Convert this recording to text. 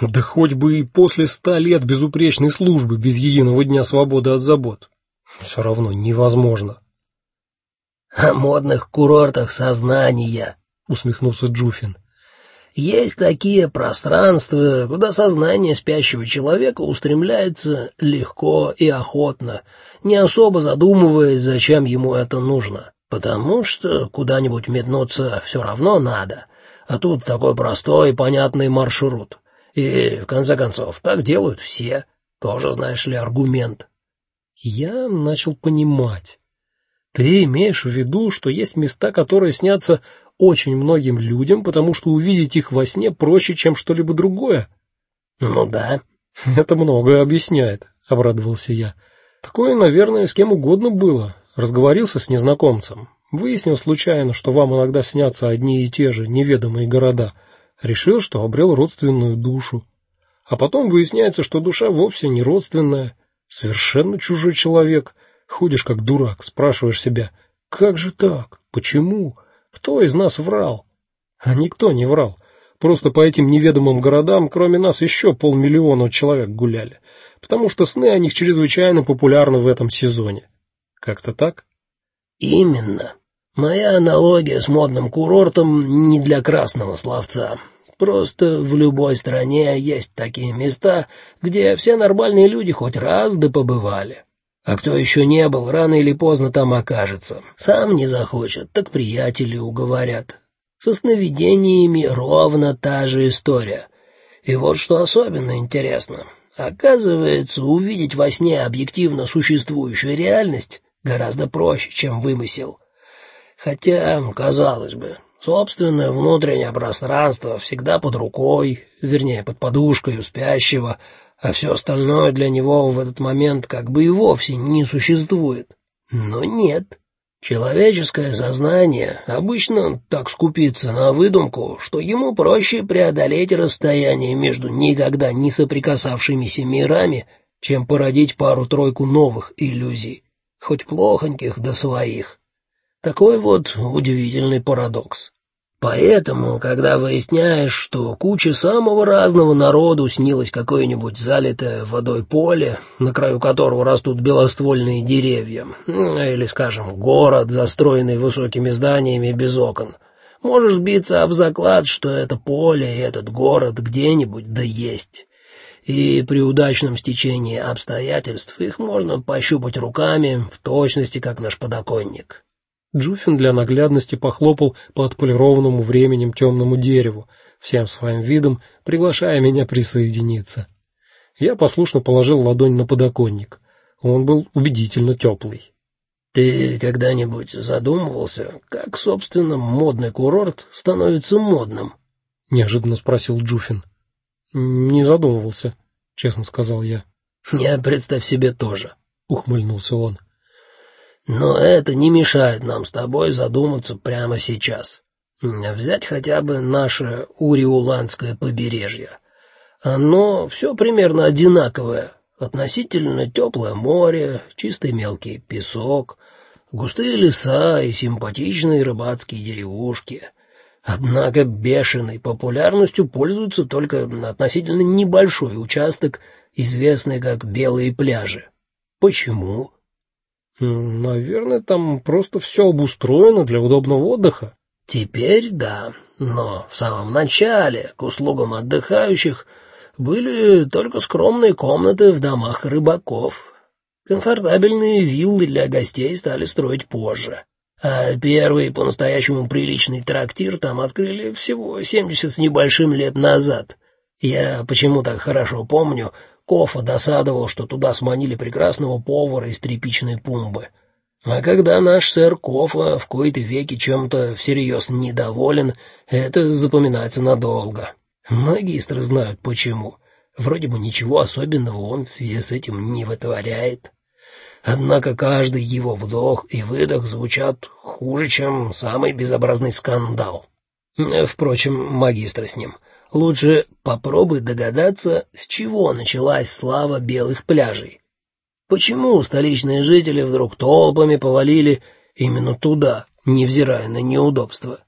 Да хоть бы и после ста лет безупречной службы без единого дня свободы от забот. Все равно невозможно. О модных курортах сознания, усмехнулся Джуфин. Есть такие пространства, куда сознание спящего человека устремляется легко и охотно, не особо задумываясь, зачем ему это нужно, потому что куда-нибудь метнуться все равно надо. А тут такой простой и понятный маршрут. И в конце концов, так делают все. Тоже, знаешь ли, аргумент. Я начал понимать. Ты имеешь в виду, что есть места, которые снятся очень многим людям, потому что увидеть их во сне проще, чем что-либо другое? Ну да. Это многое объясняет, обрадовался я. Такое, наверное, с кем угодно было. Разговорился с незнакомцем, выяснил случайно, что вам иногда снятся одни и те же неведомые города, решил, что обрел родственную душу. А потом выясняется, что душа вовсе не родственная, совершенно чужой человек. Ходишь как дурак, спрашиваешь себя: как же так? Почему? Кто из нас врал? А никто не врал. Просто по этим неведомым городам, кроме нас, еще полмиллиона человек гуляли, потому что сны о них чрезвычайно популярны в этом сезоне. Как-то так? Именно. Моя аналогия с модным курортом не для красного словца. Просто в любой стране есть такие места, где все нормальные люди хоть раз да побывали. А кто еще не был, рано или поздно там окажется. Сам не захочет, так приятели уговорят. Со сновидениями ровно та же история. И вот что особенно интересно. Оказывается, увидеть во сне объективно существующую реальность гораздо проще, чем вымысел. Хотя, казалось бы, собственное внутреннее пространство всегда под рукой, вернее, под подушкой у спящего, а все остальное для него в этот момент как бы и вовсе не существует. Но нет. Человеческое сознание обычно так скупится на выдумку, что ему проще преодолеть расстояние между никогда не соприкасавшимися мирами, чем породить пару-тройку новых иллюзий, хоть плохоньких до своих. Такой вот удивительный парадокс. Поэтому, когда выясняешь, что куча самого разного народу снилось какое-нибудь залитое водой поле, на краю которого растут белоствольные деревья, ну, или, скажем, город, застроенный высокими зданиями без окон, можешь сбиться об заклад, что это поле и этот город где-нибудь да есть. И при удачном стечении обстоятельств их можно пощупать руками, в точности как наш подоконник. Джуфин для наглядности похлопал по отполированному временем темному дереву, всем своим видом приглашая меня присоединиться. Я послушно положил ладонь на подоконник. Он был убедительно теплый. Ты когда-нибудь задумывался, как собственно модный курорт становится модным? неожиданно спросил Джуфин. Не задумывался, честно сказал я. Я представь себе тоже, ухмыльнулся он. Но это не мешает нам с тобой задуматься прямо сейчас. Взять хотя бы наше Уриуландское побережье. Оно все примерно одинаковое. Относительно теплое море, чистый мелкий песок, густые леса и симпатичные рыбацкие деревушки. Однако бешеной популярностью пользуется только относительно небольшой участок, известный как Белые пляжи. Почему? Наверное, там просто все обустроено для удобного отдыха. Теперь да, но в самом начале к услугам отдыхающих были только скромные комнаты в домах рыбаков. Комфортабельные виллы для гостей стали строить позже. А первый по-настоящему приличный трактир там открыли всего семьдесят с небольшим лет назад. Я почему так хорошо помню, Кофа досадовал, что туда сманили прекрасного повара из тряпичной пумбы. А когда наш сэр Кофа в кои-то веки чем-то всерьез недоволен, это запоминается надолго. Магистры знают почему. Вроде бы ничего особенного он в связи с этим не вытворяет. Однако каждый его вдох и выдох звучат хуже, чем самый безобразный скандал. Впрочем, магистры с ним. Лучше попробуй догадаться, с чего началась слава белых пляжей. Почему столичные жители вдруг толпами повалили именно туда, невзирая на неудобства?